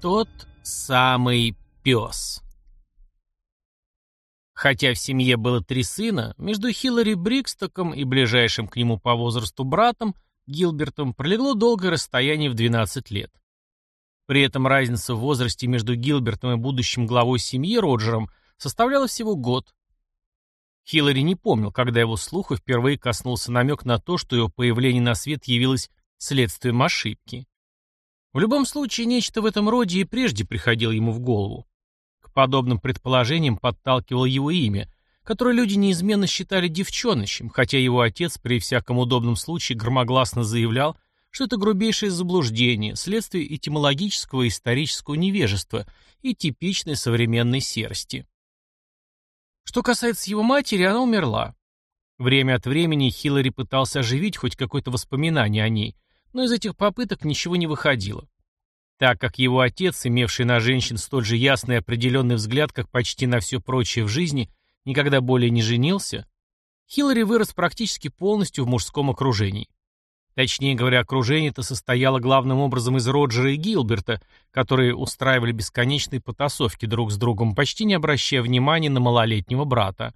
Тот самый пес. Хотя в семье было три сына, между Хиллари Брикстоком и ближайшим к нему по возрасту братом, Гилбертом, пролегло долгое расстояние в 12 лет. При этом разница в возрасте между Гилбертом и будущим главой семьи Роджером составляла всего год. Хиллари не помнил, когда его слуха впервые коснулся намек на то, что его появление на свет явилось следствием ошибки. В любом случае, нечто в этом роде и прежде приходило ему в голову. К подобным предположениям подталкивало его имя, которое люди неизменно считали девчоночем, хотя его отец при всяком удобном случае громогласно заявлял, что это грубейшее заблуждение, следствие этимологического и исторического невежества и типичной современной серости. Что касается его матери, она умерла. Время от времени Хиллари пытался оживить хоть какое-то воспоминание о ней – но из этих попыток ничего не выходило. Так как его отец, имевший на женщин столь же ясный и определенный взгляд, как почти на все прочее в жизни, никогда более не женился, Хиллари вырос практически полностью в мужском окружении. Точнее говоря, окружение это состояло главным образом из Роджера и Гилберта, которые устраивали бесконечные потасовки друг с другом, почти не обращая внимания на малолетнего брата.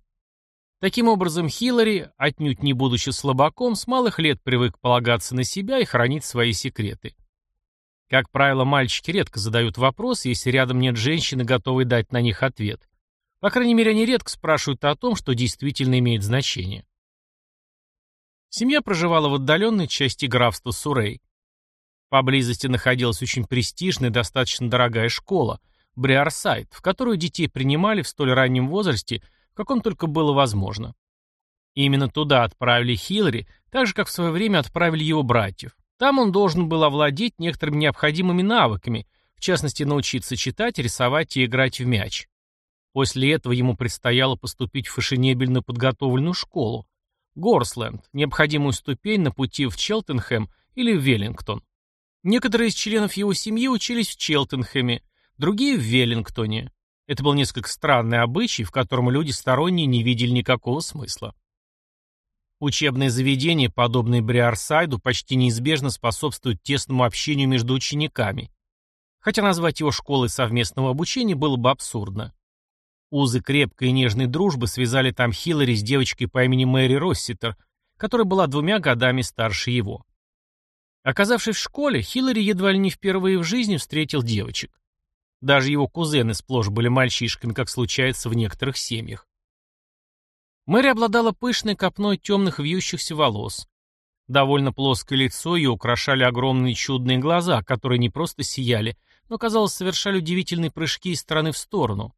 Таким образом, Хиллари, отнюдь не будучи слабаком, с малых лет привык полагаться на себя и хранить свои секреты. Как правило, мальчики редко задают вопрос, если рядом нет женщины, готовой дать на них ответ. По крайней мере, они редко спрашивают о том, что действительно имеет значение. Семья проживала в отдаленной части графства Сурей. Поблизости находилась очень престижная, достаточно дорогая школа, Бриарсайд, в которую детей принимали в столь раннем возрасте – каком только было возможно. Именно туда отправили Хиллари, так же, как в свое время отправили его братьев. Там он должен был овладеть некоторыми необходимыми навыками, в частности, научиться читать, рисовать и играть в мяч. После этого ему предстояло поступить в фешенебельно подготовленную школу, Горсленд, необходимую ступень на пути в Челтенхэм или в Веллингтон. Некоторые из членов его семьи учились в Челтенхэме, другие в Веллингтоне. Это был несколько странный обычай, в котором люди сторонние не видели никакого смысла. Учебные заведения, подобные Бриарсайду, почти неизбежно способствуют тесному общению между учениками. Хотя назвать его школой совместного обучения было бы абсурдно. Узы крепкой и нежной дружбы связали там Хиллари с девочкой по имени Мэри Росситер, которая была двумя годами старше его. Оказавшись в школе, Хиллари едва ли не впервые в жизни встретил девочек. Даже его кузены сплошь были мальчишками, как случается в некоторых семьях. Мэри обладала пышной копной темных вьющихся волос. Довольно плоское лицо ее украшали огромные чудные глаза, которые не просто сияли, но, казалось, совершали удивительные прыжки из стороны в сторону.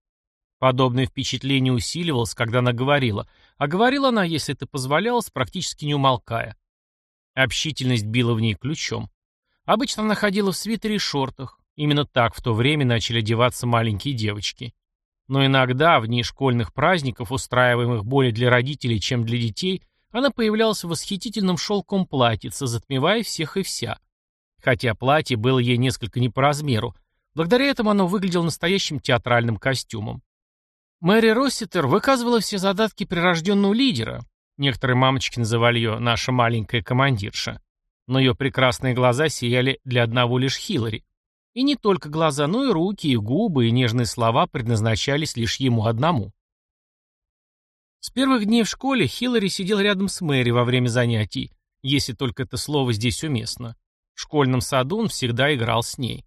Подобное впечатление усиливалось, когда она говорила, а говорила она, если это позволялось, практически не умолкая. Общительность била в ней ключом. Обычно она ходила в свитере и шортах, Именно так в то время начали одеваться маленькие девочки. Но иногда, в дни школьных праздников, устраиваемых более для родителей, чем для детей, она появлялась в восхитительном шелком платьице, затмевая всех и вся. Хотя платье было ей несколько не по размеру, благодаря этому оно выглядело настоящим театральным костюмом. Мэри Росситер выказывала все задатки прирожденного лидера. Некоторые мамочки называли ее «наша маленькая командирша». Но ее прекрасные глаза сияли для одного лишь Хиллари. И не только глаза, но и руки, и губы, и нежные слова предназначались лишь ему одному. С первых дней в школе Хиллари сидел рядом с Мэри во время занятий, если только это слово здесь уместно. В школьном саду он всегда играл с ней.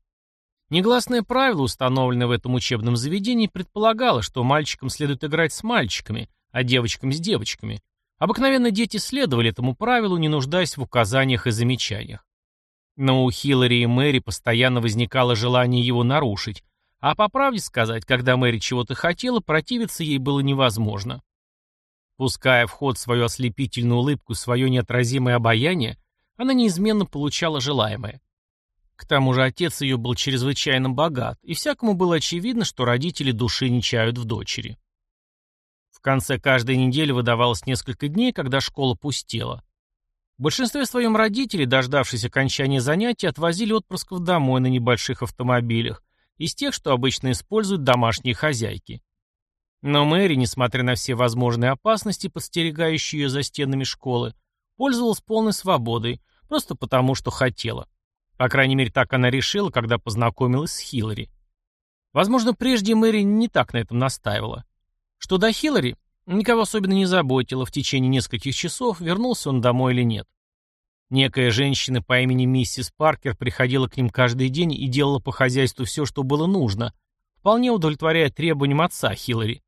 Негласное правило, установленное в этом учебном заведении, предполагало, что мальчикам следует играть с мальчиками, а девочкам с девочками. Обыкновенно дети следовали этому правилу, не нуждаясь в указаниях и замечаниях. Но у Хиллари и Мэри постоянно возникало желание его нарушить, а по правде сказать, когда Мэри чего-то хотела, противиться ей было невозможно. Пуская в ход свою ослепительную улыбку, свое неотразимое обаяние, она неизменно получала желаемое. К тому же отец ее был чрезвычайно богат, и всякому было очевидно, что родители души не чают в дочери. В конце каждой недели выдавалось несколько дней, когда школа пустела. В большинстве своем родители, дождавшись окончания занятий, отвозили отпрысков домой на небольших автомобилях, из тех, что обычно используют домашние хозяйки. Но Мэри, несмотря на все возможные опасности, подстерегающие ее за стенами школы, пользовалась полной свободой, просто потому, что хотела. По крайней мере, так она решила, когда познакомилась с Хиллари. Возможно, прежде Мэри не так на этом настаивала. Что до Хиллари, никого особенно не заботило, в течение нескольких часов, вернулся он домой или нет. Некая женщина по имени миссис Паркер приходила к ним каждый день и делала по хозяйству все, что было нужно, вполне удовлетворяя требованиям отца Хиллари,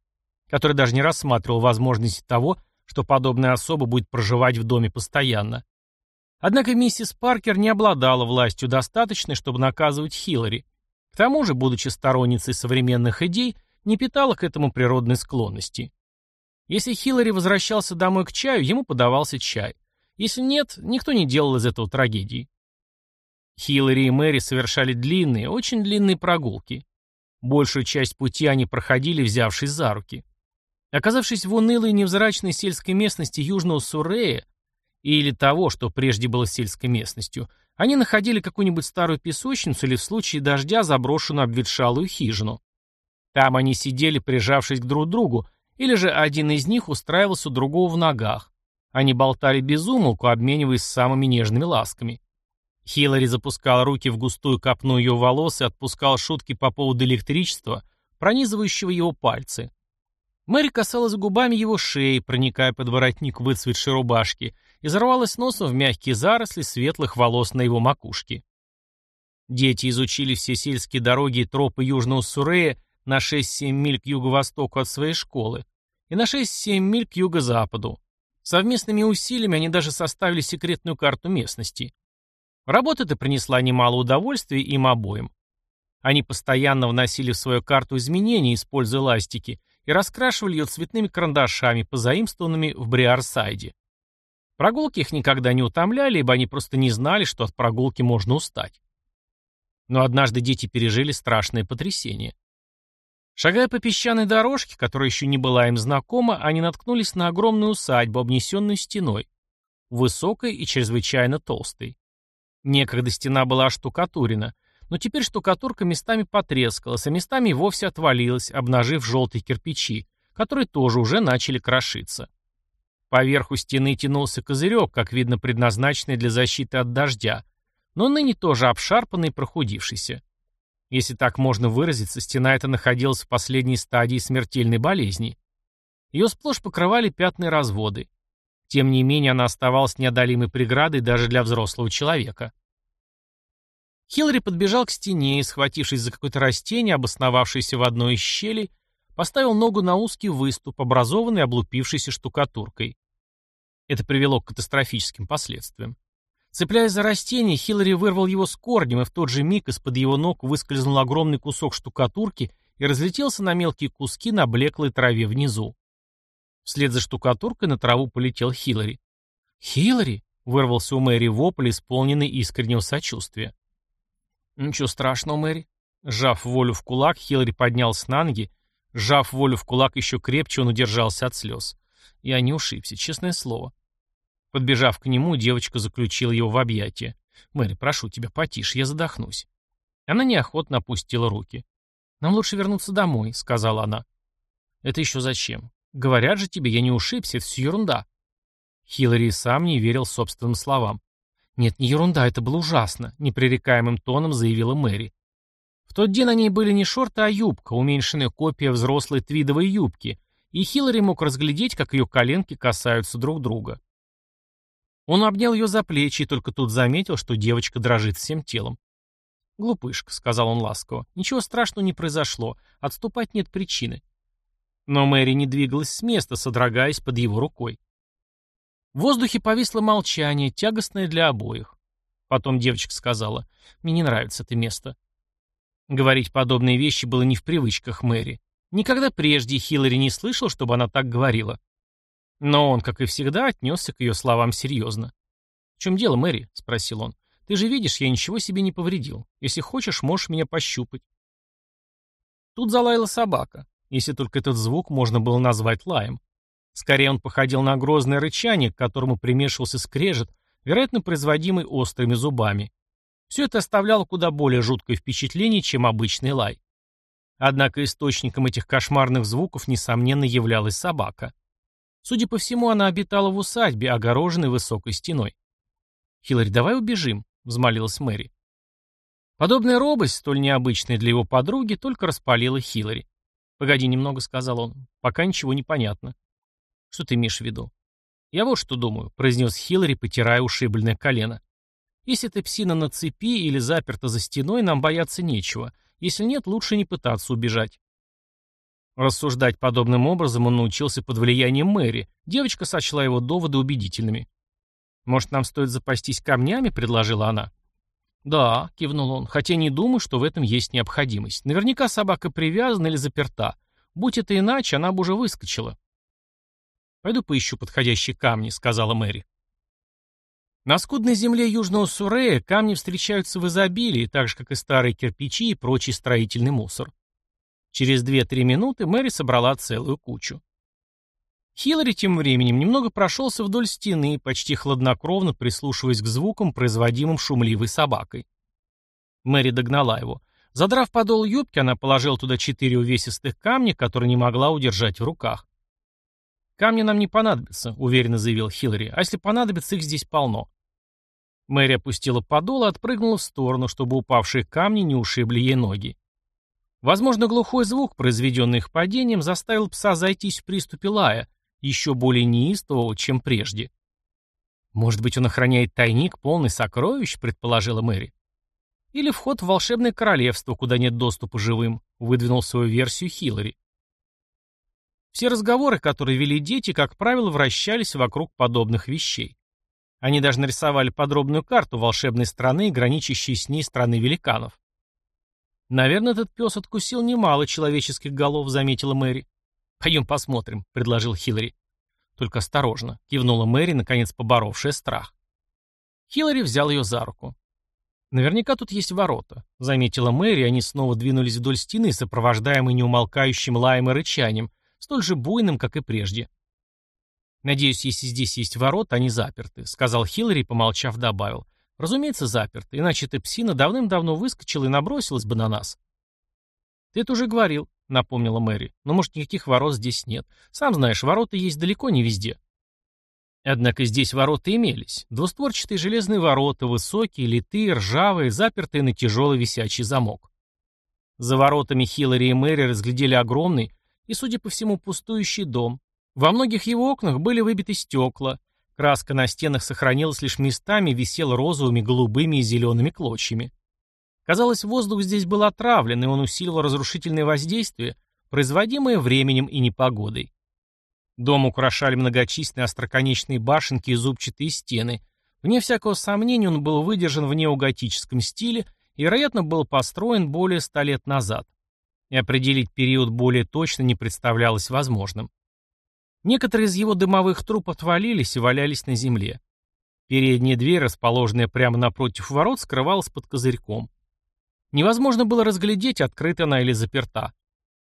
который даже не рассматривал возможности того, что подобная особа будет проживать в доме постоянно. Однако миссис Паркер не обладала властью достаточной, чтобы наказывать Хиллари. К тому же, будучи сторонницей современных идей, не питала к этому природной склонности. Если Хиллари возвращался домой к чаю, ему подавался чай. Если нет, никто не делал из этого трагедии. Хиллари и Мэри совершали длинные, очень длинные прогулки. Большую часть пути они проходили, взявшись за руки. Оказавшись в унылой невзрачной сельской местности Южного Суррея, или того, что прежде было сельской местностью, они находили какую-нибудь старую песочницу или в случае дождя заброшенную обветшалую хижину. Там они сидели, прижавшись к друг другу, или же один из них устраивался у другого в ногах. Они болтали без умолку, обмениваясь самыми нежными ласками. Хиллари запускал руки в густую копну ее волос и отпускал шутки по поводу электричества, пронизывающего его пальцы. Мэри касалась губами его шеи, проникая под воротник выцветшей рубашки, и зарвалась носом в мягкие заросли светлых волос на его макушке. Дети изучили все сельские дороги и тропы Южного Сурея на 6-7 миль к юго-востоку от своей школы и на 6-7 миль к юго-западу. Совместными усилиями они даже составили секретную карту местности. Работа эта принесла немало удовольствия им обоим. Они постоянно вносили в свою карту изменения, используя ластики, и раскрашивали ее цветными карандашами, позаимствованными в Бриарсайде. Прогулки их никогда не утомляли, ибо они просто не знали, что от прогулки можно устать. Но однажды дети пережили страшное потрясение. Шагая по песчаной дорожке, которая еще не была им знакома, они наткнулись на огромную усадьбу, обнесенную стеной, высокой и чрезвычайно толстой. Некогда стена была оштукатурена, но теперь штукатурка местами потрескалась, а местами вовсе отвалилась, обнажив желтые кирпичи, которые тоже уже начали крошиться. Поверху стены тянулся козырек, как видно, предназначенный для защиты от дождя, но ныне тоже обшарпанный и прохудившийся. Если так можно выразиться, стена эта находилась в последней стадии смертельной болезни. Ее сплошь покрывали пятна разводы. Тем не менее, она оставалась неодолимой преградой даже для взрослого человека. Хиллари подбежал к стене и, схватившись за какое-то растение, обосновавшееся в одной из щелей, поставил ногу на узкий выступ, образованный облупившейся штукатуркой. Это привело к катастрофическим последствиям. Цепляясь за растение, Хиллари вырвал его с корнем, и в тот же миг из-под его ног выскользнул огромный кусок штукатурки и разлетелся на мелкие куски на блеклой траве внизу. Вслед за штукатуркой на траву полетел Хиллари. «Хиллари!» — вырвался у Мэри вопль, исполненный искреннего сочувствия. «Ничего страшного, Мэри». Сжав волю в кулак, Хиллари поднялся на ноги. Сжав волю в кулак еще крепче, он удержался от слез. Я не ушибся, честное слово. Подбежав к нему, девочка заключила его в объятия. «Мэри, прошу тебя, потише, я задохнусь». Она неохотно опустила руки. «Нам лучше вернуться домой», — сказала она. «Это еще зачем? Говорят же тебе, я не ушибся, это все ерунда». Хиллари сам не верил собственным словам. «Нет, не ерунда, это было ужасно», — непререкаемым тоном заявила Мэри. В тот день на ней были не шорты, а юбка, уменьшенная копия взрослой твидовой юбки, и Хиллари мог разглядеть, как ее коленки касаются друг друга. Он обнял ее за плечи и только тут заметил, что девочка дрожит всем телом. «Глупышка», — сказал он ласково, — «ничего страшного не произошло, отступать нет причины». Но Мэри не двигалась с места, содрогаясь под его рукой. В воздухе повисло молчание, тягостное для обоих. Потом девочка сказала, «Мне не нравится это место». Говорить подобные вещи было не в привычках Мэри. Никогда прежде Хиллари не слышал, чтобы она так говорила. Но он, как и всегда, отнесся к ее словам серьезно. «В чем дело, Мэри?» — спросил он. «Ты же видишь, я ничего себе не повредил. Если хочешь, можешь меня пощупать». Тут залаяла собака, если только этот звук можно было назвать лаем. Скорее он походил на грозное рычание, к которому примешивался скрежет, вероятно, производимый острыми зубами. Все это оставляло куда более жуткое впечатление, чем обычный лай. Однако источником этих кошмарных звуков, несомненно, являлась собака. Судя по всему, она обитала в усадьбе, огороженной высокой стеной. «Хиллари, давай убежим», — взмолилась Мэри. Подобная робость, столь необычная для его подруги, только распалила Хиллари. «Погоди немного», — сказал он, — «пока ничего не понятно». «Что ты имеешь в виду?» «Я вот что думаю», — произнес Хиллари, потирая ушибленное колено. «Если ты псина на цепи или заперта за стеной, нам бояться нечего. Если нет, лучше не пытаться убежать». Рассуждать подобным образом он научился под влиянием Мэри. Девочка сочла его доводы убедительными. «Может, нам стоит запастись камнями?» — предложила она. «Да», — кивнул он, — «хотя не думаю, что в этом есть необходимость. Наверняка собака привязана или заперта. Будь это иначе, она бы уже выскочила». «Пойду поищу подходящие камни», — сказала Мэри. На скудной земле Южного Сурея камни встречаются в изобилии, так же, как и старые кирпичи и прочий строительный мусор. Через 2-3 минуты Мэри собрала целую кучу. Хиллари тем временем немного прошелся вдоль стены, почти хладнокровно прислушиваясь к звукам, производимым шумливой собакой. Мэри догнала его. Задрав подол юбки, она положила туда четыре увесистых камня, которые не могла удержать в руках. «Камни нам не понадобятся», — уверенно заявил Хиллари, — «а если понадобится, их здесь полно». Мэри опустила подол и отпрыгнула в сторону, чтобы упавшие камни не ушибли ей ноги. Возможно, глухой звук, произведенный их падением, заставил пса зайтись в приступе лая, еще более неистового, чем прежде. «Может быть, он охраняет тайник, полный сокровищ?» — предположила Мэри. «Или вход в волшебное королевство, куда нет доступа живым», — выдвинул свою версию Хиллари. Все разговоры, которые вели дети, как правило, вращались вокруг подобных вещей. Они даже нарисовали подробную карту волшебной страны, граничащей с ней страны великанов. «Наверное, этот пес откусил немало человеческих голов», — заметила Мэри. «Пойдем посмотрим», — предложил Хиллари. «Только осторожно», — кивнула Мэри, наконец поборовшая страх. Хиллари взял ее за руку. «Наверняка тут есть ворота», — заметила Мэри, и они снова двинулись вдоль стены, сопровождаемые неумолкающим лаем и рычанием, столь же буйным, как и прежде. «Надеюсь, если здесь есть ворота, они заперты», — сказал Хиллари, помолчав, добавил. Разумеется, заперт, иначе эта псина давным-давно выскочила и набросилась бы на нас. Ты это уже говорил, напомнила Мэри. Но, может, никаких ворот здесь нет. Сам знаешь, ворота есть далеко не везде. Однако здесь ворота имелись. Двустворчатые железные ворота, высокие, литые, ржавые, запертые на тяжелый висячий замок. За воротами Хиллари и Мэри разглядели огромный и, судя по всему, пустующий дом. Во многих его окнах были выбиты стекла, Краска на стенах сохранилась лишь местами, висела розовыми, голубыми и зелеными клочьями. Казалось, воздух здесь был отравлен, и он усиливал разрушительное воздействие, производимое временем и непогодой. Дом украшали многочисленные остроконечные башенки и зубчатые стены. Вне всякого сомнения он был выдержан в неоготическом стиле и, вероятно, был построен более ста лет назад. И определить период более точно не представлялось возможным. Некоторые из его дымовых труб отвалились и валялись на земле. Передняя дверь, расположенная прямо напротив ворот, скрывалась под козырьком. Невозможно было разглядеть, открыта она или заперта.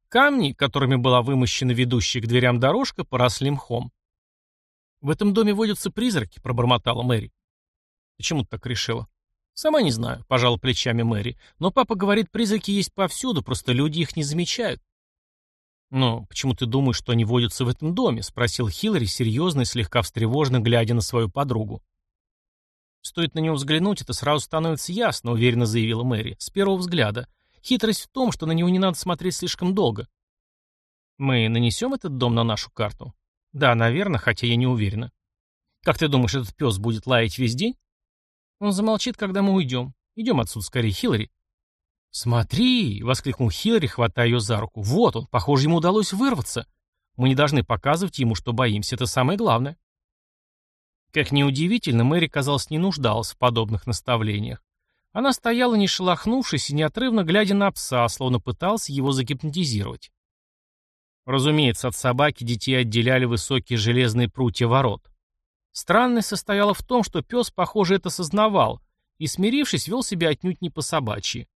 Камни, которыми была вымощена ведущая к дверям дорожка, поросли мхом. «В этом доме водятся призраки», — пробормотала Мэри. «Почему ты так решила?» «Сама не знаю», — пожал плечами Мэри. «Но папа говорит, призраки есть повсюду, просто люди их не замечают». «Но почему ты думаешь, что они водятся в этом доме?» — спросил Хиллари, серьезно и слегка встревоженно, глядя на свою подругу. «Стоит на него взглянуть, это сразу становится ясно», — уверенно заявила Мэри. «С первого взгляда. Хитрость в том, что на него не надо смотреть слишком долго». «Мы нанесем этот дом на нашу карту?» «Да, наверное, хотя я не уверена». «Как ты думаешь, этот пес будет лаять весь день?» «Он замолчит, когда мы уйдем. Идем отсюда скорее, Хиллари». «Смотри!» — воскликнул Хиллари, хватая ее за руку. «Вот он! Похоже, ему удалось вырваться. Мы не должны показывать ему, что боимся. Это самое главное». Как ни удивительно, Мэри, казалось, не нуждалась в подобных наставлениях. Она стояла, не шелохнувшись и неотрывно глядя на пса, словно пытался его загипнотизировать. Разумеется, от собаки детей отделяли высокие железные прутья ворот. Странность состояла в том, что пес, похоже, это сознавал, и, смирившись, вел себя отнюдь не по-собачьи.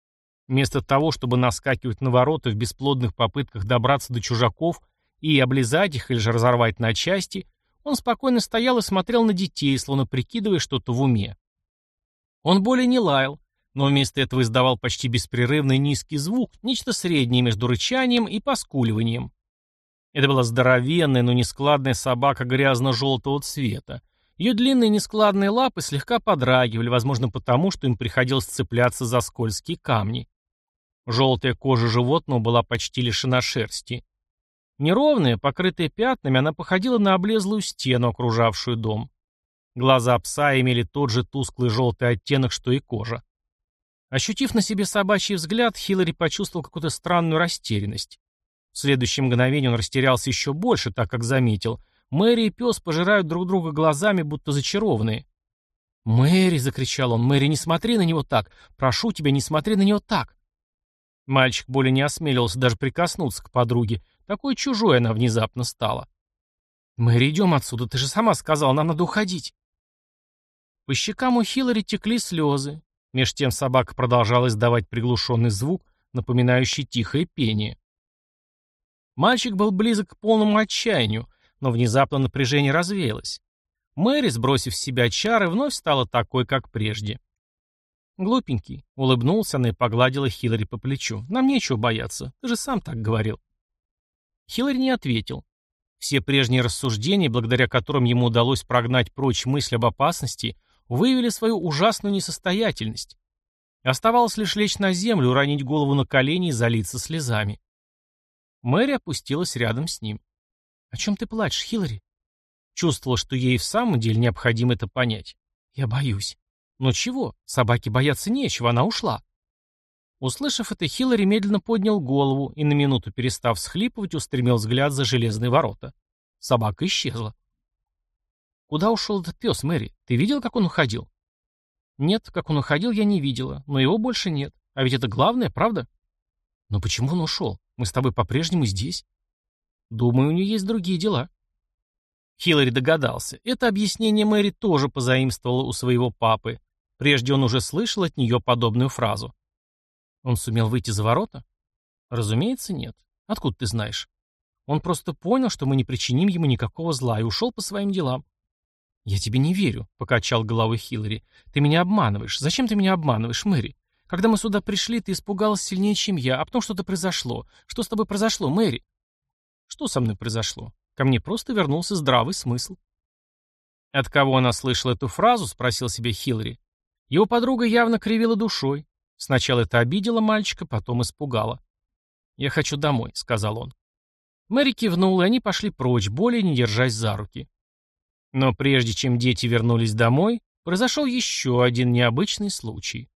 Вместо того, чтобы наскакивать на ворота в бесплодных попытках добраться до чужаков и облизать их или же разорвать на части, он спокойно стоял и смотрел на детей, словно прикидывая что-то в уме. Он более не лаял, но вместо этого издавал почти беспрерывный низкий звук, нечто среднее между рычанием и поскуливанием. Это была здоровенная, но нескладная собака грязно-желтого цвета, Ее длинные нескладные лапы слегка подрагивали, возможно потому, что им приходилось цепляться за скользкие камни. Желтая кожа животного была почти лишена шерсти. Неровная, покрытая пятнами, она походила на облезлую стену, окружавшую дом. Глаза пса имели тот же тусклый желтый оттенок, что и кожа. Ощутив на себе собачий взгляд, Хиллари почувствовал какую-то странную растерянность. В следующее мгновение он растерялся еще больше, так как заметил. Мэри и пес пожирают друг друга глазами, будто зачарованные. «Мэри!» — закричал он. «Мэри, не смотри на него так! Прошу тебя, не смотри на него так!» Мальчик более не осмеливался даже прикоснуться к подруге. Такой чужой она внезапно стала. «Мэри, идем отсюда, ты же сама сказала, нам надо уходить!» По щекам у Хиллари текли слезы. Меж тем собака продолжала издавать приглушенный звук, напоминающий тихое пение. Мальчик был близок к полному отчаянию, но внезапно напряжение развеялось. Мэри, сбросив с себя чары, вновь стала такой, как прежде. «Глупенький», — улыбнулся она и погладила Хиллари по плечу. «Нам нечего бояться, ты же сам так говорил». Хиллари не ответил. Все прежние рассуждения, благодаря которым ему удалось прогнать прочь мысль об опасности, выявили свою ужасную несостоятельность. Оставалось лишь лечь на землю, уронить голову на колени и залиться слезами. Мэри опустилась рядом с ним. «О чем ты плачешь, Хиллари?» Чувствовала, что ей в самом деле необходимо это понять. «Я боюсь». «Но чего? Собаки бояться нечего, она ушла». Услышав это, Хиллари медленно поднял голову и, на минуту перестав всхлипывать, устремил взгляд за железные ворота. Собака исчезла. «Куда ушел этот пес, Мэри? Ты видел, как он уходил?» «Нет, как он уходил, я не видела, но его больше нет. А ведь это главное, правда?» «Но почему он ушел? Мы с тобой по-прежнему здесь?» «Думаю, у нее есть другие дела». Хиллари догадался. Это объяснение Мэри тоже позаимствовала у своего папы. Прежде он уже слышал от нее подобную фразу. «Он сумел выйти за ворота?» «Разумеется, нет. Откуда ты знаешь?» «Он просто понял, что мы не причиним ему никакого зла и ушел по своим делам. «Я тебе не верю», — покачал головой Хиллари. «Ты меня обманываешь. Зачем ты меня обманываешь, Мэри? Когда мы сюда пришли, ты испугалась сильнее, чем я, а потом что-то произошло. Что с тобой произошло, Мэри?» «Что со мной произошло? Ко мне просто вернулся здравый смысл». «От кого она слышала эту фразу?» — спросил себе Хиллари. Его подруга явно кривила душой. Сначала это обидело мальчика, потом испугало. «Я хочу домой», — сказал он. Мэри кивнула, и они пошли прочь, более не держась за руки. Но прежде чем дети вернулись домой, произошел еще один необычный случай.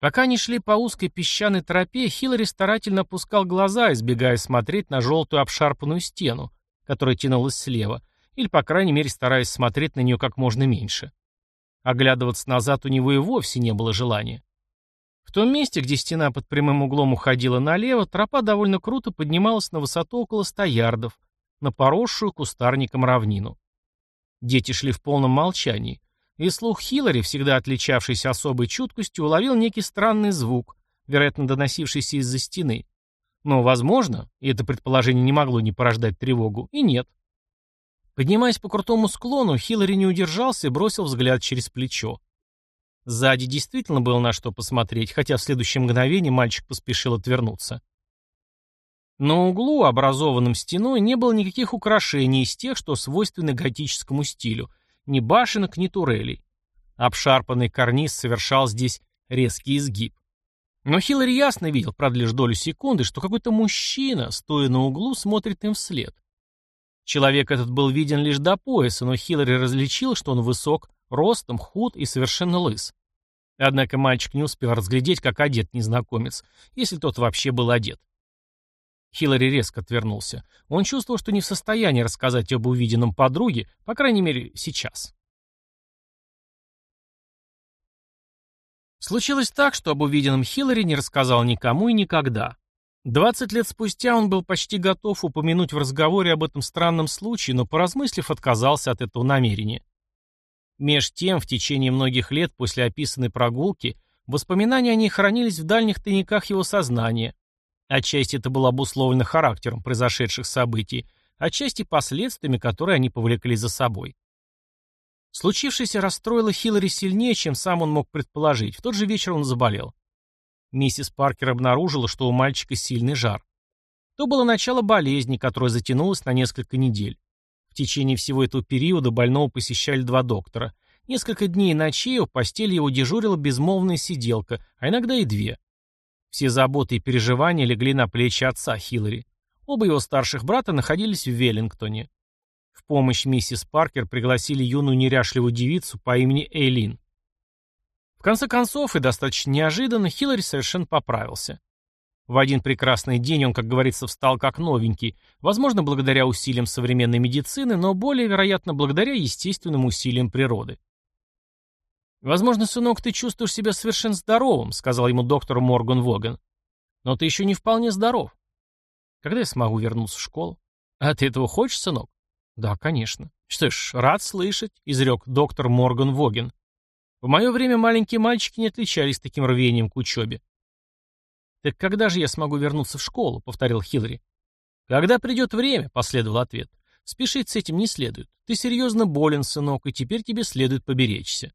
Пока они шли по узкой песчаной тропе, Хиллари старательно опускал глаза, избегая смотреть на желтую обшарпанную стену, которая тянулась слева, или, по крайней мере, стараясь смотреть на нее как можно меньше. Оглядываться назад у него и вовсе не было желания. В том месте, где стена под прямым углом уходила налево, тропа довольно круто поднималась на высоту около ста ярдов, на поросшую кустарником равнину. Дети шли в полном молчании, и слух Хиллари, всегда отличавшийся особой чуткостью, уловил некий странный звук, вероятно, доносившийся из-за стены. Но, возможно, и это предположение не могло не порождать тревогу, и нет. Поднимаясь по крутому склону, Хиллари не удержался и бросил взгляд через плечо. Сзади действительно было на что посмотреть, хотя в следующее мгновение мальчик поспешил отвернуться. На углу, образованном стеной, не было никаких украшений из тех, что свойственны готическому стилю, ни башенок, ни турелей. Обшарпанный карниз совершал здесь резкий изгиб. Но Хиллари ясно видел, правда лишь долю секунды, что какой-то мужчина, стоя на углу, смотрит им вслед. Человек этот был виден лишь до пояса, но Хиллари различил, что он высок, ростом, худ и совершенно лыс. Однако мальчик не успел разглядеть, как одет незнакомец, если тот вообще был одет. Хиллари резко отвернулся. Он чувствовал, что не в состоянии рассказать об увиденном подруге, по крайней мере, сейчас. Случилось так, что об увиденном Хиллари не рассказал никому и никогда. Двадцать лет спустя он был почти готов упомянуть в разговоре об этом странном случае, но, поразмыслив, отказался от этого намерения. Меж тем, в течение многих лет после описанной прогулки, воспоминания о ней хранились в дальних тайниках его сознания, Отчасти это было обусловлено характером произошедших событий, отчасти последствиями, которые они повлекли за собой. Случившееся расстроило Хиллари сильнее, чем сам он мог предположить. В тот же вечер он заболел. Миссис Паркер обнаружила, что у мальчика сильный жар. То было начало болезни, которая затянулась на несколько недель. В течение всего этого периода больного посещали два доктора. Несколько дней и ночей в постели его дежурила безмолвная сиделка, а иногда и две. Все заботы и переживания легли на плечи отца Хиллари. Оба его старших брата находились в Веллингтоне. В помощь миссис Паркер пригласили юную неряшливую девицу по имени Эйлин. Конце концов, и достаточно неожиданно, Хиллари совершенно поправился. В один прекрасный день он, как говорится, встал как новенький, возможно, благодаря усилиям современной медицины, но более вероятно, благодаря естественным усилиям природы. «Возможно, сынок, ты чувствуешь себя совершенно здоровым», — сказал ему доктор Морган Воган. «Но ты еще не вполне здоров. Когда я смогу вернуться в школу? А ты этого хочешь, сынок?» «Да, конечно». «Что ж, рад слышать», — изрек доктор Морган Воген. «В мое время маленькие мальчики не отличались таким рвением к учебе». «Так когда же я смогу вернуться в школу?» — повторил Хиллари. «Когда придет время», — последовал ответ. «Спешить с этим не следует. Ты серьезно болен, сынок, и теперь тебе следует поберечься».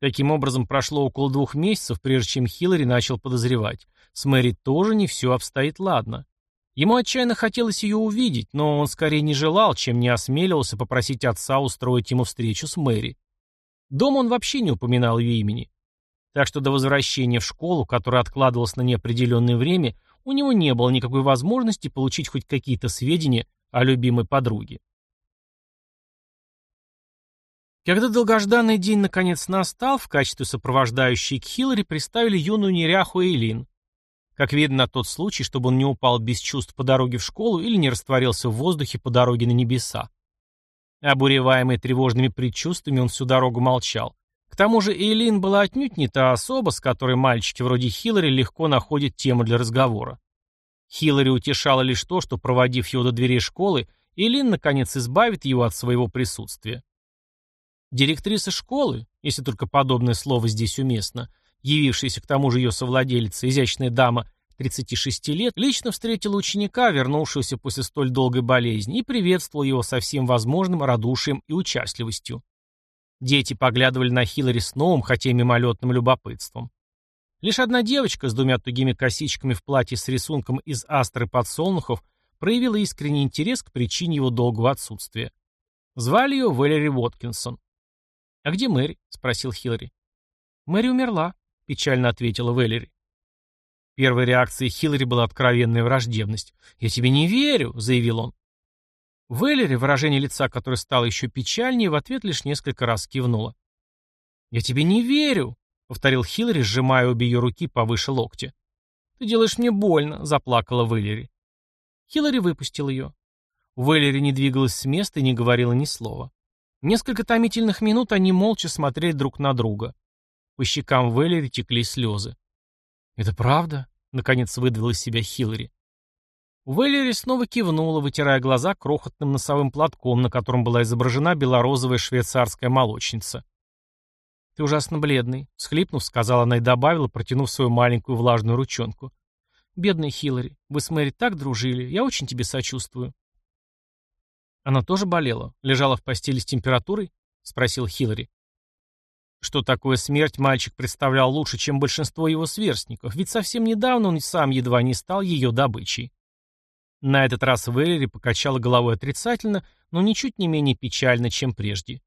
Таким образом, прошло около двух месяцев, прежде чем Хиллари начал подозревать. С Мэри тоже не все обстоит ладно. Ему отчаянно хотелось ее увидеть, но он скорее не желал, чем не осмеливался попросить отца устроить ему встречу с Мэри. Дом он вообще не упоминал ее имени. Так что до возвращения в школу, которая откладывалась на неопределенное время, у него не было никакой возможности получить хоть какие-то сведения о любимой подруге. Когда долгожданный день наконец настал, в качестве сопровождающей к Хиллари представили юную неряху Эйлин. Как видно на тот случай, чтобы он не упал без чувств по дороге в школу или не растворился в воздухе по дороге на небеса. Обуреваемый тревожными предчувствиями, он всю дорогу молчал. К тому же Эйлин была отнюдь не та особа, с которой мальчики вроде Хиллари легко находят тему для разговора. Хиллари утешала лишь то, что, проводив его до дверей школы, Эйлин, наконец, избавит его от своего присутствия. Директриса школы, если только подобное слово здесь уместно, явившаяся к тому же ее совладелица, изящная дама 36 лет, лично встретила ученика, вернувшегося после столь долгой болезни, и приветствовала его со всем возможным радушием и участливостью. Дети поглядывали на Хиллари с новым, хотя и мимолетным любопытством. Лишь одна девочка с двумя тугими косичками в платье с рисунком из астры подсолнухов проявила искренний интерес к причине его долгого отсутствия. Звали ее Валери Уоткинсон. «А где Мэри?» — спросил Хиллари. «Мэри умерла», — печально ответила Вэллери. Первой реакцией Хиллари была откровенная враждебность. «Я тебе не верю», — заявил он. Вэллери, выражение лица которое стало еще печальнее, в ответ лишь несколько раз кивнула. «Я тебе не верю», — повторил Хиллари, сжимая обе ее руки повыше локтя. «Ты делаешь мне больно», — заплакала Вэллери. Хиллари выпустил ее. Вэллери не двигалась с места и не говорила ни слова. Несколько томительных минут они молча смотрели друг на друга. По щекам Вэллери текли слезы. «Это правда?» — наконец выдавил из себя Хиллари. Вэллери снова кивнула, вытирая глаза крохотным носовым платком, на котором была изображена белорозовая швейцарская молочница. «Ты ужасно бледный», — схлипнув, сказала она и добавила, протянув свою маленькую влажную ручонку. «Бедный Хиллари, вы с Мэри так дружили, я очень тебе сочувствую». Она тоже болела? Лежала в постели с температурой? Спросил Хиллари. Что такое смерть мальчик представлял лучше, чем большинство его сверстников, ведь совсем недавно он сам едва не стал ее добычей. На этот раз Вэллери покачала головой отрицательно, но ничуть не менее печально, чем прежде.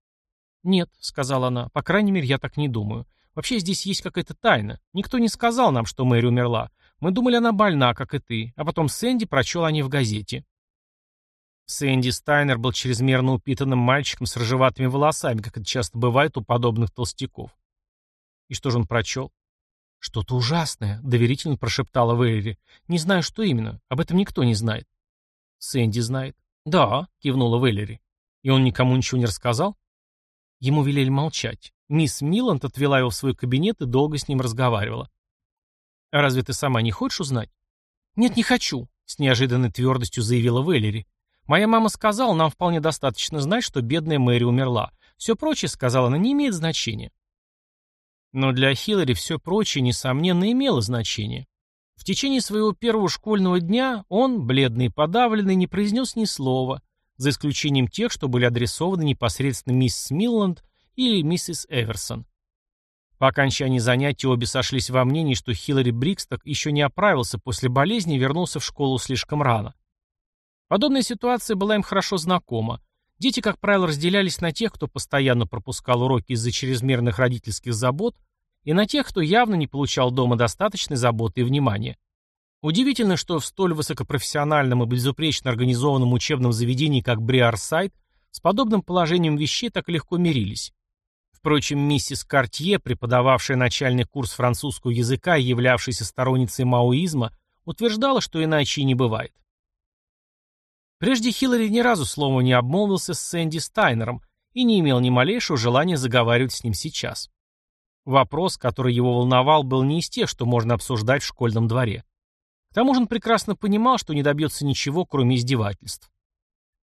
«Нет», — сказала она, — «по крайней мере, я так не думаю. Вообще здесь есть какая-то тайна. Никто не сказал нам, что Мэри умерла. Мы думали, она больна, как и ты, а потом Сэнди прочел о ней в газете». Сэнди Стайнер был чрезмерно упитанным мальчиком с рыжеватыми волосами, как это часто бывает у подобных толстяков. И что же он прочел? «Что-то ужасное», — доверительно прошептала Вэллери. «Не знаю, что именно. Об этом никто не знает». «Сэнди знает». «Да», — кивнула Вэллери. «И он никому ничего не рассказал?» Ему велели молчать. Мисс Миланд отвела его в свой кабинет и долго с ним разговаривала. «А разве ты сама не хочешь узнать?» «Нет, не хочу», — с неожиданной твердостью заявила Вэллери. Моя мама сказала, нам вполне достаточно знать, что бедная Мэри умерла. Все прочее, сказала она, не имеет значения. Но для Хиллари все прочее, несомненно, имело значение. В течение своего первого школьного дня он, бледный и подавленный, не произнес ни слова, за исключением тех, что были адресованы непосредственно мисс Милланд или миссис Эверсон. По окончании занятий обе сошлись во мнении, что Хиллари Бриксток еще не оправился после болезни и вернулся в школу слишком рано. Подобная ситуация была им хорошо знакома. Дети, как правило, разделялись на тех, кто постоянно пропускал уроки из-за чрезмерных родительских забот, и на тех, кто явно не получал дома достаточной заботы и внимания. Удивительно, что в столь высокопрофессиональном и безупречно организованном учебном заведении, как Бриарсайд, с подобным положением вещей так легко мирились. Впрочем, миссис Картье, преподававшая начальный курс французского языка и являвшаяся сторонницей маоизма, утверждала, что иначе и не бывает. Прежде Хиллари ни разу слова не обмолвился с Сэнди Стайнером и не имел ни малейшего желания заговаривать с ним сейчас. Вопрос, который его волновал, был не из тех, что можно обсуждать в школьном дворе. К тому же он прекрасно понимал, что не добьется ничего, кроме издевательств.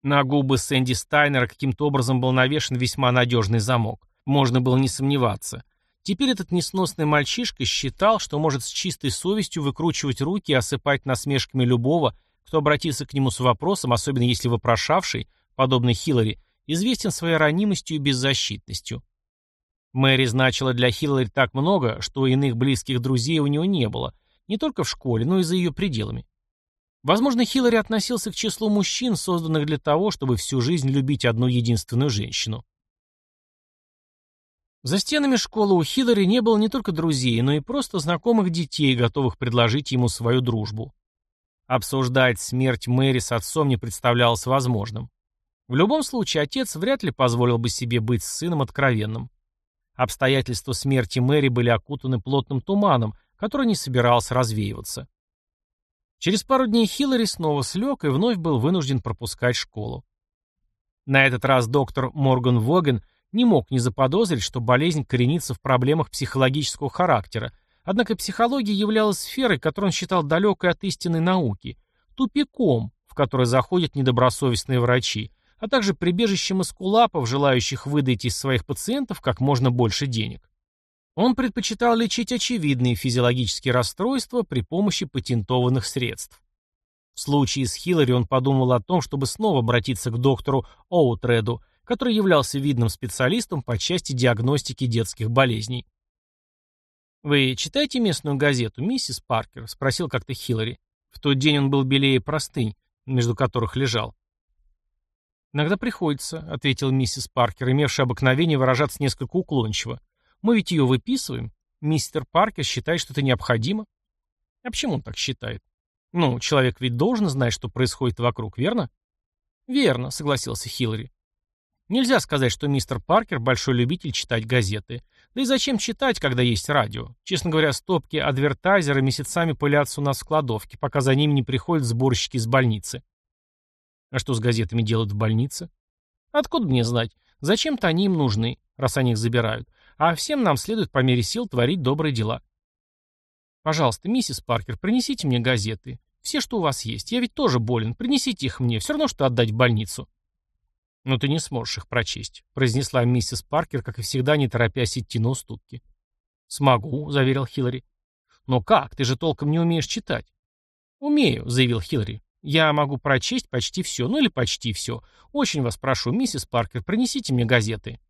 На губы Сэнди Стайнера каким-то образом был навешен весьма надежный замок. Можно было не сомневаться. Теперь этот несносный мальчишка считал, что может с чистой совестью выкручивать руки и осыпать насмешками любого, кто обратится к нему с вопросом, особенно если вопрошавший, подобно Хиллари, известен своей ранимостью и беззащитностью. Мэри значила для Хиллари так много, что иных близких друзей у него не было, не только в школе, но и за ее пределами. Возможно, Хиллари относился к числу мужчин, созданных для того, чтобы всю жизнь любить одну единственную женщину. За стенами школы у Хиллари не было не только друзей, но и просто знакомых детей, готовых предложить ему свою дружбу. Обсуждать смерть Мэри с отцом не представлялось возможным. В любом случае, отец вряд ли позволил бы себе быть с сыном откровенным. Обстоятельства смерти Мэри были окутаны плотным туманом, который не собирался развеиваться. Через пару дней Хиллари снова слег и вновь был вынужден пропускать школу. На этот раз доктор Морган Воген не мог не заподозрить, что болезнь коренится в проблемах психологического характера, однако психология являлась сферой, которую он считал далекой от истинной науки, тупиком, в который заходят недобросовестные врачи, а также прибежищем эскулапов, желающих выдать из своих пациентов как можно больше денег. Он предпочитал лечить очевидные физиологические расстройства при помощи патентованных средств. В случае с Хиллари он подумал о том, чтобы снова обратиться к доктору Оутреду, который являлся видным специалистом по части диагностики детских болезней. «Вы читаете местную газету, миссис Паркер?» — спросил как-то Хиллари. В тот день он был белее простынь, между которых лежал. «Иногда приходится», — ответил миссис Паркер, имевшая обыкновение выражаться несколько уклончиво. «Мы ведь ее выписываем. Мистер Паркер считает, что это необходимо». «А почему он так считает?» «Ну, человек ведь должен знать, что происходит вокруг, верно?» «Верно», — согласился Хиллари. Нельзя сказать, что мистер Паркер большой любитель читать газеты. Да и зачем читать, когда есть радио? Честно говоря, стопки адвертайзера месяцами пылятся у нас в кладовке, пока за ними не приходят сборщики из больницы. А что с газетами делают в больнице? Откуда мне знать? Зачем-то они им нужны, раз они их забирают. А всем нам следует по мере сил творить добрые дела. Пожалуйста, миссис Паркер, принесите мне газеты. Все, что у вас есть. Я ведь тоже болен. Принесите их мне. Все равно, что отдать в больницу. «Но ты не сможешь их прочесть», — произнесла миссис Паркер, как и всегда, не торопясь идти на уступки. «Смогу», — заверил Хиллари. «Но как? Ты же толком не умеешь читать». «Умею», — заявил Хиллари. «Я могу прочесть почти все, ну или почти все. Очень вас прошу, миссис Паркер, принесите мне газеты».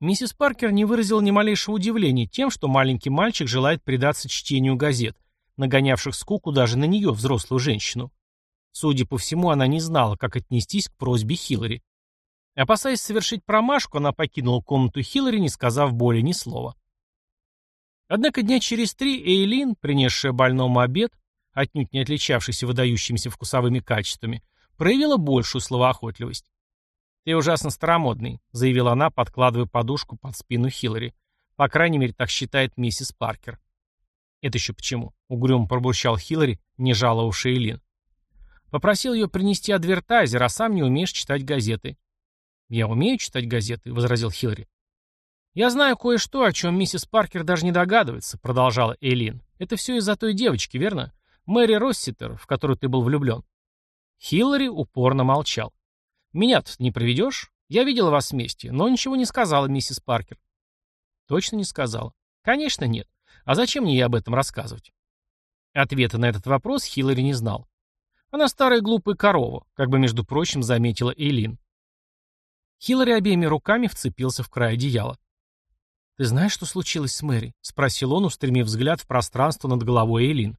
Миссис Паркер не выразила ни малейшего удивления тем, что маленький мальчик желает предаться чтению газет, нагонявших скуку даже на нее, взрослую женщину. Судя по всему, она не знала, как отнестись к просьбе Хиллари. Опасаясь совершить промашку, она покинула комнату Хиллари, не сказав более ни слова. Однако дня через три Эйлин, принесшая больному обед, отнюдь не отличавшийся выдающимися вкусовыми качествами, проявила большую словоохотливость. «Ты ужасно старомодный», — заявила она, подкладывая подушку под спину Хиллари. «По крайней мере, так считает миссис Паркер». «Это еще почему?» — угрюмо пробурчал Хиллари, не жаловавший Эйлин. Попросил ее принести адвертайзер, а сам не умеешь читать газеты. «Я умею читать газеты», — возразил Хиллари. «Я знаю кое-что, о чем миссис Паркер даже не догадывается», — продолжала Эйлин. «Это все из-за той девочки, верно? Мэри Росситер, в которую ты был влюблен». Хиллари упорно молчал. «Меня-то не проведешь? Я видела вас вместе, но ничего не сказала миссис Паркер». «Точно не сказала?» «Конечно нет. А зачем мне ей об этом рассказывать?» Ответа на этот вопрос Хиллари не знал. Она старая глупая корова, как бы, между прочим, заметила Эйлин. Хиллари обеими руками вцепился в край одеяла. «Ты знаешь, что случилось с Мэри?» — спросил он, устремив взгляд в пространство над головой Эйлин.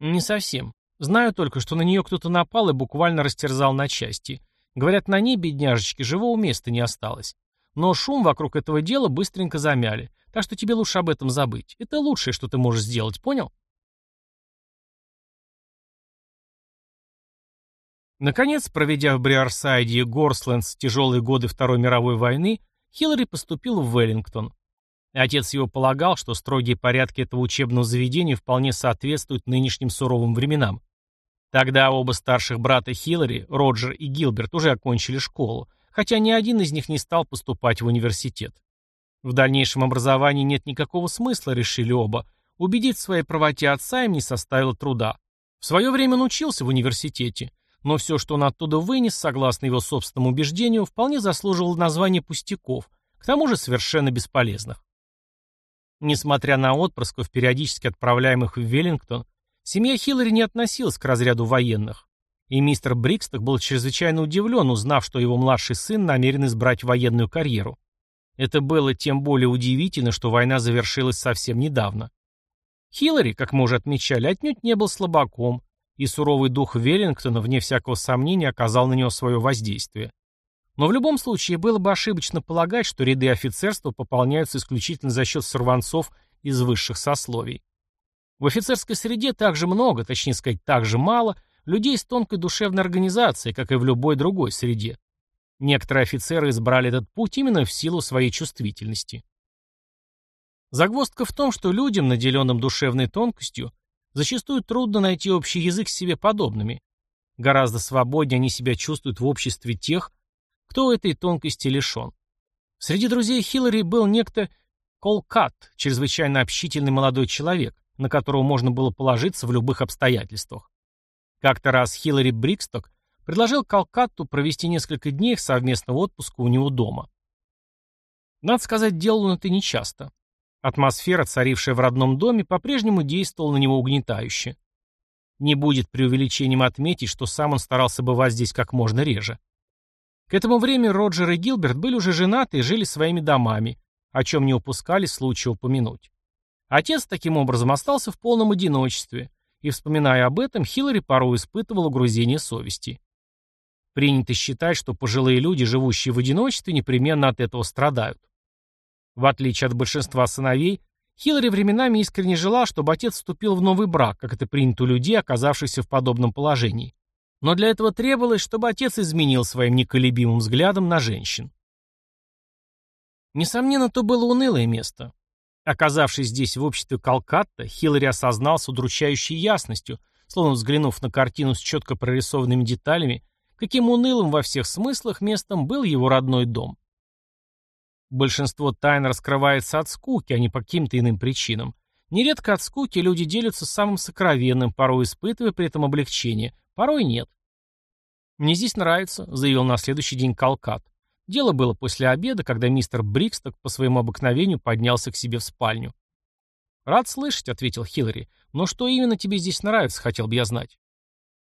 «Не совсем. Знаю только, что на нее кто-то напал и буквально растерзал на части. Говорят, на ней, бедняжечки, живого места не осталось. Но шум вокруг этого дела быстренько замяли, так что тебе лучше об этом забыть. Это лучшее, что ты можешь сделать, понял? Наконец, проведя в Бриарсайде и Горслендс тяжелые годы Второй мировой войны, Хиллари поступил в Веллингтон. Отец его полагал, что строгие порядки этого учебного заведения вполне соответствуют нынешним суровым временам. Тогда оба старших брата Хиллари, Роджер и Гилберт, уже окончили школу, хотя ни один из них не стал поступать в университет. В дальнейшем образовании нет никакого смысла, решили оба. Убедить в своей правоте отца им не составило труда. В свое время он учился в университете, но все, что он оттуда вынес, согласно его собственному убеждению, вполне заслуживало названия пустяков, к тому же совершенно бесполезных. Несмотря на отпрысков, периодически отправляемых в Веллингтон, семья Хиллари не относилась к разряду военных. И мистер Бриксток был чрезвычайно удивлен, узнав, что его младший сын намерен избрать военную карьеру. Это было тем более удивительно, что война завершилась совсем недавно. Хиллари, как мы уже отмечали, отнюдь не был слабаком, и суровый дух Веллингтона, вне всякого сомнения, оказал на него свое воздействие. Но в любом случае было бы ошибочно полагать, что ряды офицерства пополняются исключительно за счет сорванцов из высших сословий. В офицерской среде также много, точнее сказать, так же мало, людей с тонкой душевной организацией, как и в любой другой среде. Некоторые офицеры избрали этот путь именно в силу своей чувствительности. Загвоздка в том, что людям, наделенным душевной тонкостью, Зачастую трудно найти общий язык с себе подобными. Гораздо свободнее они себя чувствуют в обществе тех, кто этой тонкости лишен. Среди друзей Хиллари был некто Колкат, чрезвычайно общительный молодой человек, на которого можно было положиться в любых обстоятельствах. Как-то раз Хиллари Бриксток предложил Колкатту провести несколько дней совместного отпуска у него дома. Надо сказать, делал он это нечасто. Атмосфера, царившая в родном доме, по-прежнему действовала на него угнетающе. Не будет преувеличением отметить, что сам он старался бывать здесь как можно реже. К этому времени Роджер и Гилберт были уже женаты и жили своими домами, о чем не упускали случая упомянуть. Отец таким образом остался в полном одиночестве, и, вспоминая об этом, Хиллари порой испытывал угрызение совести. Принято считать, что пожилые люди, живущие в одиночестве, непременно от этого страдают. В отличие от большинства сыновей, Хиллари временами искренне желал, чтобы отец вступил в новый брак, как это принято у людей, оказавшихся в подобном положении. Но для этого требовалось, чтобы отец изменил своим неколебимым взглядом на женщин. Несомненно, то было унылое место. Оказавшись здесь в обществе Калкатта, Хиллари осознал с удручающей ясностью, словно взглянув на картину с четко прорисованными деталями, каким унылым во всех смыслах местом был его родной дом. Большинство тайн раскрывается от скуки, а не по каким-то иным причинам. Нередко от скуки люди делятся самым сокровенным, порой испытывая при этом облегчение, порой нет. «Мне здесь нравится», — заявил на следующий день Калкат. Дело было после обеда, когда мистер Бриксток по своему обыкновению поднялся к себе в спальню. «Рад слышать», — ответил Хиллари. «Но что именно тебе здесь нравится, хотел бы я знать».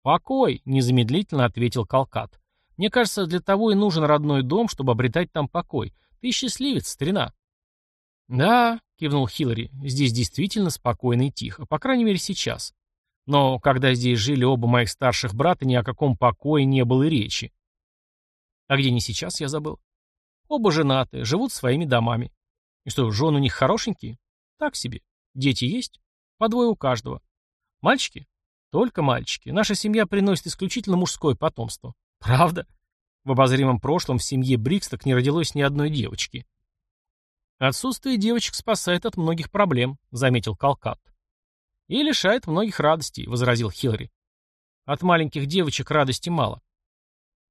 «Покой», — незамедлительно ответил Калкат. «Мне кажется, для того и нужен родной дом, чтобы обретать там покой. Ты счастливец, старина. Да, кивнул Хиллари, здесь действительно спокойно и тихо, по крайней мере сейчас. Но когда здесь жили оба моих старших брата, ни о каком покое не было и речи. А где они сейчас, я забыл. Оба женаты, живут своими домами. И что, жены у них хорошенькие? Так себе. Дети есть? По двое у каждого. Мальчики? Только мальчики. Наша семья приносит исключительно мужское потомство. Правда? В обозримом прошлом в семье Бриксток не родилось ни одной девочки. «Отсутствие девочек спасает от многих проблем», — заметил Калкат. «И лишает многих радостей», — возразил Хиллари. «От маленьких девочек радости мало».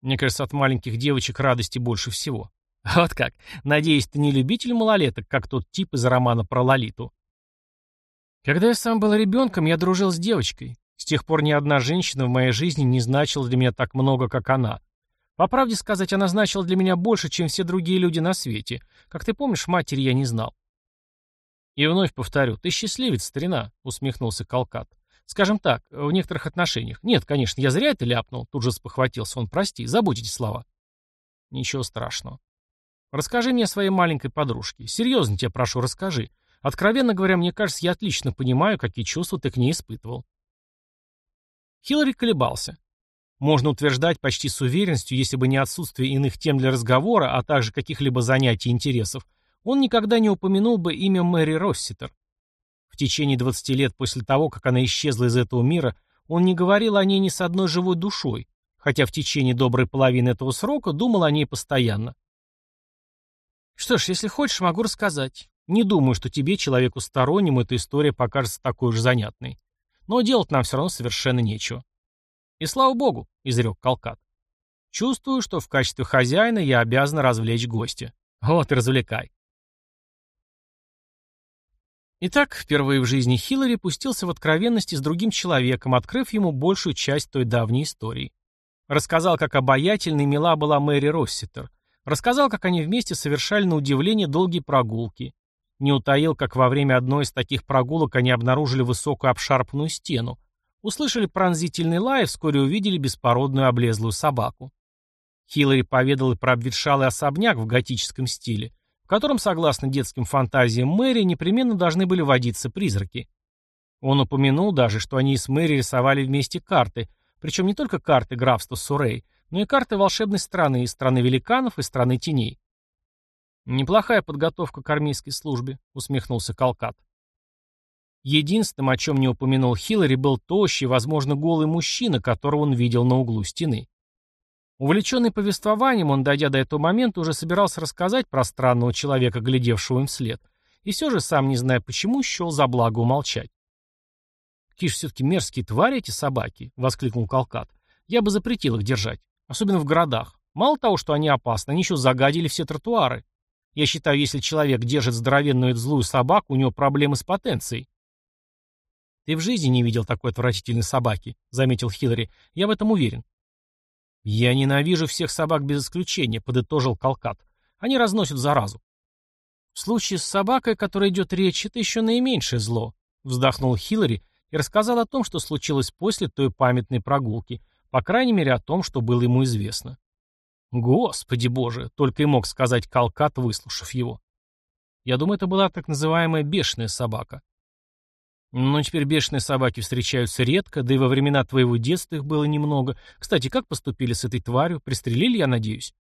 «Мне кажется, от маленьких девочек радости больше всего». «Вот как. Надеюсь, ты не любитель малолеток, как тот тип из романа про Лолиту». «Когда я сам был ребенком, я дружил с девочкой. С тех пор ни одна женщина в моей жизни не значила для меня так много, как она. По правде сказать, она значила для меня больше, чем все другие люди на свете. Как ты помнишь, матери я не знал. И вновь повторю, ты счастливец, старина, усмехнулся Калкат. Скажем так, в некоторых отношениях. Нет, конечно, я зря это ляпнул, тут же спохватился он, прости, забудь эти слова. Ничего страшного. Расскажи мне о своей маленькой подружке. Серьезно тебя прошу, расскажи. Откровенно говоря, мне кажется, я отлично понимаю, какие чувства ты к ней испытывал. Хиллари колебался. Можно утверждать почти с уверенностью, если бы не отсутствие иных тем для разговора, а также каких-либо занятий и интересов, он никогда не упомянул бы имя Мэри Росситер. В течение 20 лет после того, как она исчезла из этого мира, он не говорил о ней ни с одной живой душой, хотя в течение доброй половины этого срока думал о ней постоянно. Что ж, если хочешь, могу рассказать. Не думаю, что тебе, человеку стороннему, эта история покажется такой же занятной. Но делать нам все равно совершенно нечего. И слава богу, изрек Калкат. Чувствую, что в качестве хозяина я обязан развлечь гостя. Вот и развлекай. Итак, впервые в жизни Хиллари пустился в откровенности с другим человеком, открыв ему большую часть той давней истории. Рассказал, как обаятельной мила была Мэри Росситер. Рассказал, как они вместе совершали на удивление долгие прогулки. Не утаил, как во время одной из таких прогулок они обнаружили высокую обшарпанную стену, Услышали пронзительный лай и вскоре увидели беспородную облезлую собаку. Хиллари и про обветшалый особняк в готическом стиле, в котором, согласно детским фантазиям Мэри, непременно должны были водиться призраки. Он упомянул даже, что они с Мэри рисовали вместе карты, причем не только карты графства Сурей, но и карты волшебной страны, страны великанов и страны теней. «Неплохая подготовка к армейской службе», — усмехнулся Калкат. Единственным, о чем не упомянул Хиллари, был тощий, возможно, голый мужчина, которого он видел на углу стены. Увлеченный повествованием, он, дойдя до этого момента, уже собирался рассказать про странного человека, глядевшего им вслед, и все же, сам не зная почему, счел за благо умолчать. «Какие же все-таки мерзкие твари эти собаки!» — воскликнул Калкат. «Я бы запретил их держать, особенно в городах. Мало того, что они опасны, они еще загадили все тротуары. Я считаю, если человек держит здоровенную злую собаку, у него проблемы с потенцией. «Ты в жизни не видел такой отвратительной собаки», — заметил Хиллари. «Я в этом уверен». «Я ненавижу всех собак без исключения», — подытожил Калкат. «Они разносят заразу». «В случае с собакой, о которой идет речь, это еще наименьшее зло», — вздохнул Хиллари и рассказал о том, что случилось после той памятной прогулки, по крайней мере о том, что было ему известно. «Господи боже!» — только и мог сказать Калкат, выслушав его. Я думаю, это была так называемая бешеная собака. Но теперь бешеные собаки встречаются редко, да и во времена твоего детства их было немного. Кстати, как поступили с этой тварью? Пристрелили, я надеюсь?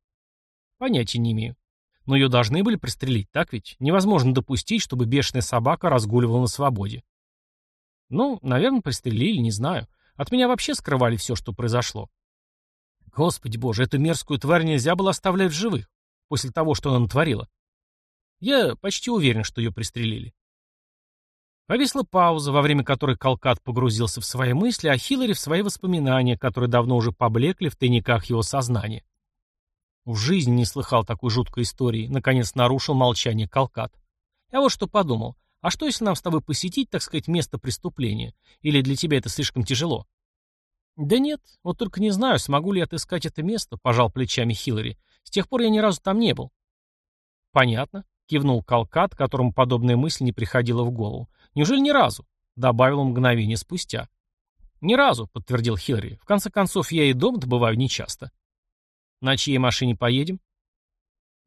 Понятия не имею. Но ее должны были пристрелить, так ведь? Невозможно допустить, чтобы бешеная собака разгуливала на свободе. Ну, наверное, пристрелили, не знаю. От меня вообще скрывали все, что произошло. Господи боже, эту мерзкую тварь нельзя было оставлять в живых, после того, что она натворила. Я почти уверен, что ее пристрелили. Повисла пауза, во время которой Калкат погрузился в свои мысли, а Хиллари в свои воспоминания, которые давно уже поблекли в тайниках его сознания. В жизни не слыхал такой жуткой истории, наконец нарушил молчание Калкат. Я вот что подумал. А что, если нам с тобой посетить, так сказать, место преступления? Или для тебя это слишком тяжело? Да нет, вот только не знаю, смогу ли отыскать это место, пожал плечами Хиллари. С тех пор я ни разу там не был. Понятно, кивнул Калкат, которому подобная мысль не приходила в голову. Неужели ни разу? Добавил он мгновение спустя. Ни разу, подтвердил Хиллари. В конце концов, я и дома добываю нечасто. На чьей машине поедем?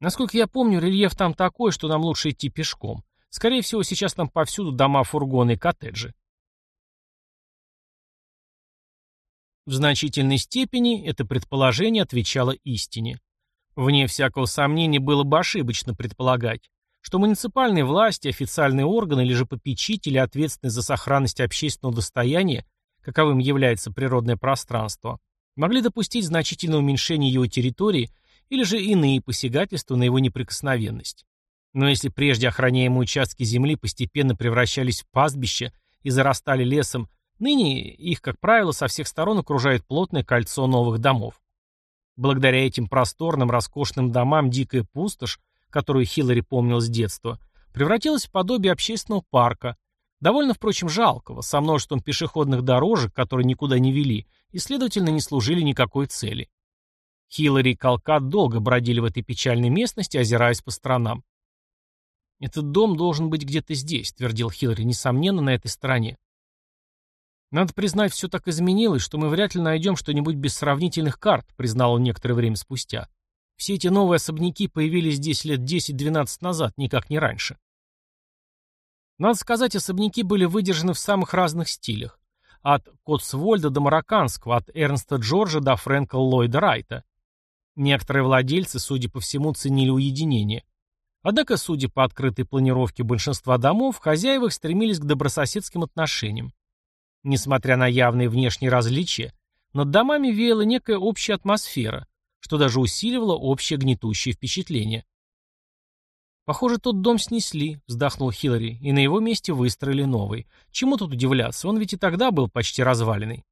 Насколько я помню, рельеф там такой, что нам лучше идти пешком. Скорее всего, сейчас там повсюду дома, фургоны и коттеджи. В значительной степени это предположение отвечало истине. Вне всякого сомнения было бы ошибочно предполагать, что муниципальные власти, официальные органы или же попечители, ответственные за сохранность общественного достояния, каковым является природное пространство, могли допустить значительное уменьшение его территории или же иные посягательства на его неприкосновенность. Но если прежде охраняемые участки земли постепенно превращались в пастбища и зарастали лесом, ныне их, как правило, со всех сторон окружает плотное кольцо новых домов. Благодаря этим просторным, роскошным домам дикая пустошь, которую Хиллари помнил с детства, превратилась в подобие общественного парка, довольно, впрочем, жалкого, со множеством пешеходных дорожек, которые никуда не вели и, следовательно, не служили никакой цели. Хиллари и Калкат долго бродили в этой печальной местности, озираясь по сторонам. «Этот дом должен быть где-то здесь», — твердил Хиллари, — «несомненно, на этой стороне». «Надо признать, все так изменилось, что мы вряд ли найдем что-нибудь без сравнительных карт», — признал он некоторое время спустя. Все эти новые особняки появились здесь лет 10-12 назад, никак не раньше. Надо сказать, особняки были выдержаны в самых разных стилях. от Котсвольда до Марокканского, от Эрнста Джорджа до Фрэнка Ллойда Райта. Некоторые владельцы, судя по всему, ценили уединение. Однако, судя по открытой планировке большинства домов, хозяева стремились к добрососедским отношениям. Несмотря на явные внешние различия, над домами веяла некая общая атмосфера, что даже усиливало общее гнетущее впечатление. «Похоже, тот дом снесли», — вздохнул Хиллари, «и на его месте выстроили новый. Чему тут удивляться, он ведь и тогда был почти разваленный».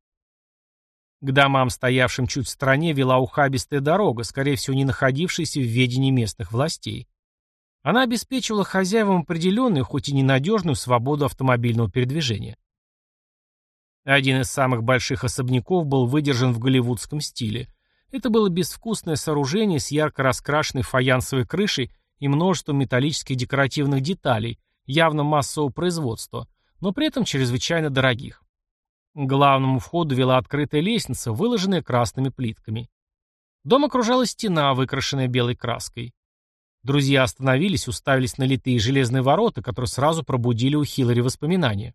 К домам, стоявшим чуть в стороне, вела ухабистая дорога, скорее всего, не находившаяся в ведении местных властей. Она обеспечивала хозяевам определенную, хоть и ненадежную, свободу автомобильного передвижения. Один из самых больших особняков был выдержан в голливудском стиле. Это было безвкусное сооружение с ярко раскрашенной фаянсовой крышей и множеством металлических декоративных деталей, явно массового производства, но при этом чрезвычайно дорогих. К главному входу вела открытая лестница, выложенная красными плитками. Дом окружала стена, выкрашенная белой краской. Друзья остановились, уставились на литые железные ворота, которые сразу пробудили у Хиллари воспоминания.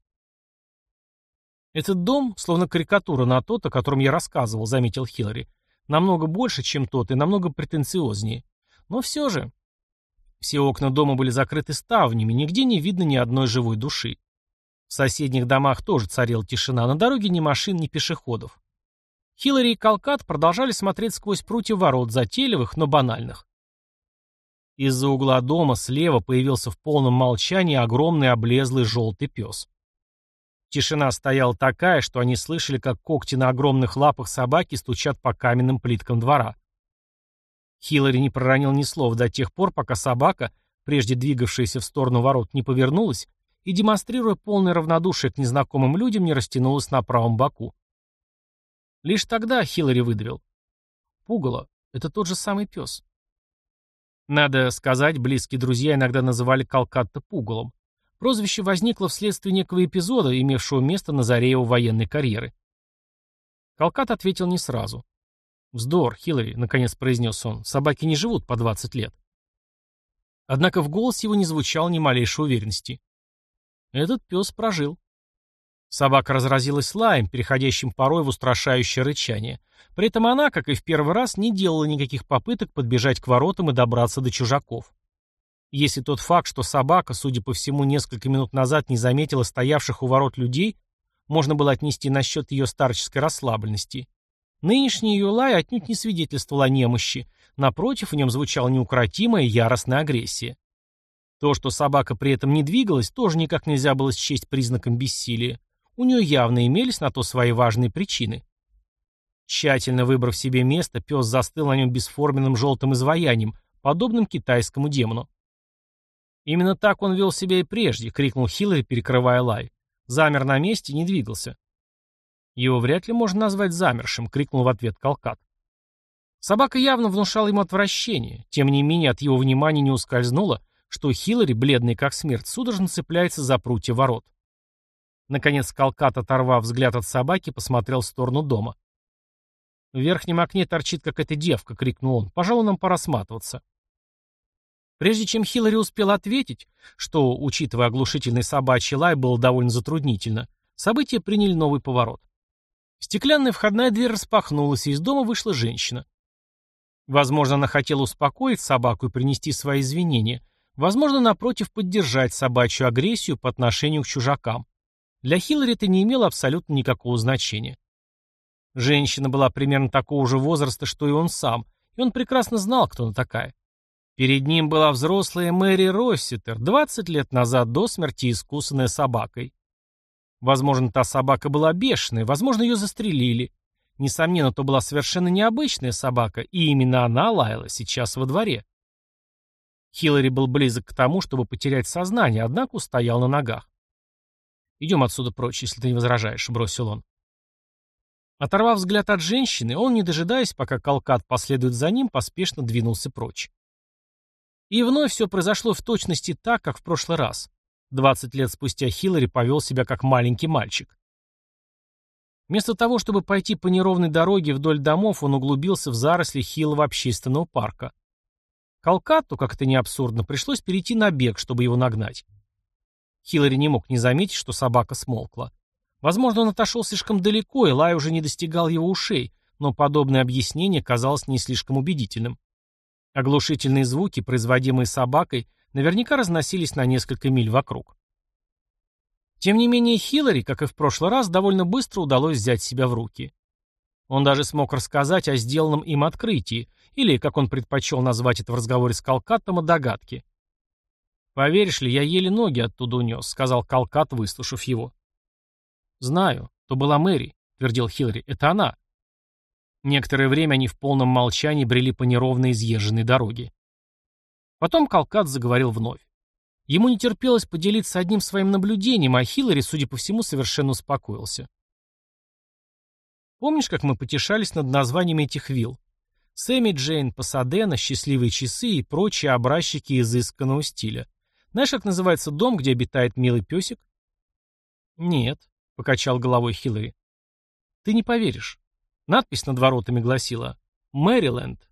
«Этот дом, словно карикатура на тот, о котором я рассказывал», — заметил Хиллари. «Намного больше, чем тот, и намного претенциознее. Но все же...» Все окна дома были закрыты ставнями, нигде не видно ни одной живой души. В соседних домах тоже царила тишина, на дороге ни машин, ни пешеходов. Хиллари и Калкат продолжали смотреть сквозь прутья ворот, затейливых, но банальных. Из-за угла дома слева появился в полном молчании огромный облезлый желтый пес. Тишина стояла такая, что они слышали, как когти на огромных лапах собаки стучат по каменным плиткам двора. Хиллари не проронил ни слова до тех пор, пока собака, прежде двигавшаяся в сторону ворот, не повернулась и, демонстрируя полное равнодушие к незнакомым людям, не растянулась на правом боку. Лишь тогда Хиллари выдавил. Пугало. Это тот же самый пес. Надо сказать, близкие друзья иногда называли Калкатта Пугалом. Прозвище возникло вследствие некого эпизода, имевшего место на заре его военной карьеры. Калкат ответил не сразу. «Вздор, Хиллари», — наконец произнес он, — «собаки не живут по 20 лет». Однако в голосе его не звучало ни малейшей уверенности. Этот пес прожил. Собака разразилась лаем, переходящим порой в устрашающее рычание. При этом она, как и в первый раз, не делала никаких попыток подбежать к воротам и добраться до чужаков. Если тот факт, что собака, судя по всему, несколько минут назад не заметила стоявших у ворот людей, можно было отнести на счет ее старческой расслабленности, Нынешний ее лай отнюдь не свидетельствовал о немощи, напротив, в нем звучала неукротимая яростная агрессия. То, что собака при этом не двигалась, тоже никак нельзя было счесть признаком бессилия. У нее явно имелись на то свои важные причины. Тщательно выбрав себе место, пес застыл на нем бесформенным желтым изваянием, подобным китайскому демону. «Именно так он вел себя и прежде», — крикнул Хиллари, перекрывая лай. Замер на месте не двигался. «Его вряд ли можно назвать замершим», — крикнул в ответ Калкат. Собака явно внушала ему отвращение, тем не менее от его внимания не ускользнуло, что Хиллари, бледный как смерть, судорожно цепляется за прутья ворот. Наконец Калкат, оторвав взгляд от собаки, посмотрел в сторону дома. «В верхнем окне торчит какая-то девка», — крикнул он. «Пожалуй, нам пора сматываться». Прежде чем Хиллари успел ответить, что, учитывая оглушительный собачий лай, было довольно затруднительно, события приняли новый поворот. Стеклянная входная дверь распахнулась, и из дома вышла женщина. Возможно, она хотела успокоить собаку и принести свои извинения. Возможно, напротив, поддержать собачью агрессию по отношению к чужакам. Для Хиллари это не имело абсолютно никакого значения. Женщина была примерно такого же возраста, что и он сам, и он прекрасно знал, кто она такая. Перед ним была взрослая Мэри Росситер, 20 лет назад до смерти искусанная собакой. Возможно, та собака была бешеной, возможно, ее застрелили. Несомненно, то была совершенно необычная собака, и именно она лаяла сейчас во дворе. Хиллари был близок к тому, чтобы потерять сознание, однако устоял на ногах. «Идем отсюда прочь, если ты не возражаешь», — бросил он. Оторвав взгляд от женщины, он, не дожидаясь, пока Калкат последует за ним, поспешно двинулся прочь. И вновь все произошло в точности так, как в прошлый раз. Двадцать лет спустя Хиллари повел себя как маленький мальчик. Вместо того, чтобы пойти по неровной дороге вдоль домов, он углубился в заросли хилого общественного парка. Калкатту, как это не абсурдно, пришлось перейти на бег, чтобы его нагнать. Хиллари не мог не заметить, что собака смолкла. Возможно, он отошел слишком далеко, и лай уже не достигал его ушей, но подобное объяснение казалось не слишком убедительным. Оглушительные звуки, производимые собакой, наверняка разносились на несколько миль вокруг. Тем не менее, Хиллари, как и в прошлый раз, довольно быстро удалось взять себя в руки. Он даже смог рассказать о сделанном им открытии, или, как он предпочел назвать это в разговоре с Калкаттом, о догадке. «Поверишь ли, я еле ноги оттуда унес», — сказал Калкат, выслушав его. «Знаю, то была Мэри», — твердил Хиллари, — «это она». Некоторое время они в полном молчании брели по неровной изъезженной дороге. Потом Калкат заговорил вновь. Ему не терпелось поделиться одним своим наблюдением, а Хиллари, судя по всему, совершенно успокоился. Помнишь, как мы потешались над названиями этих вилл? Сэмми Джейн, Пасадена, Счастливые часы и прочие образчики изысканного стиля. Знаешь, как называется дом, где обитает милый песик? Нет, покачал головой Хиллари. Ты не поверишь. Надпись над воротами гласила «Мэриленд».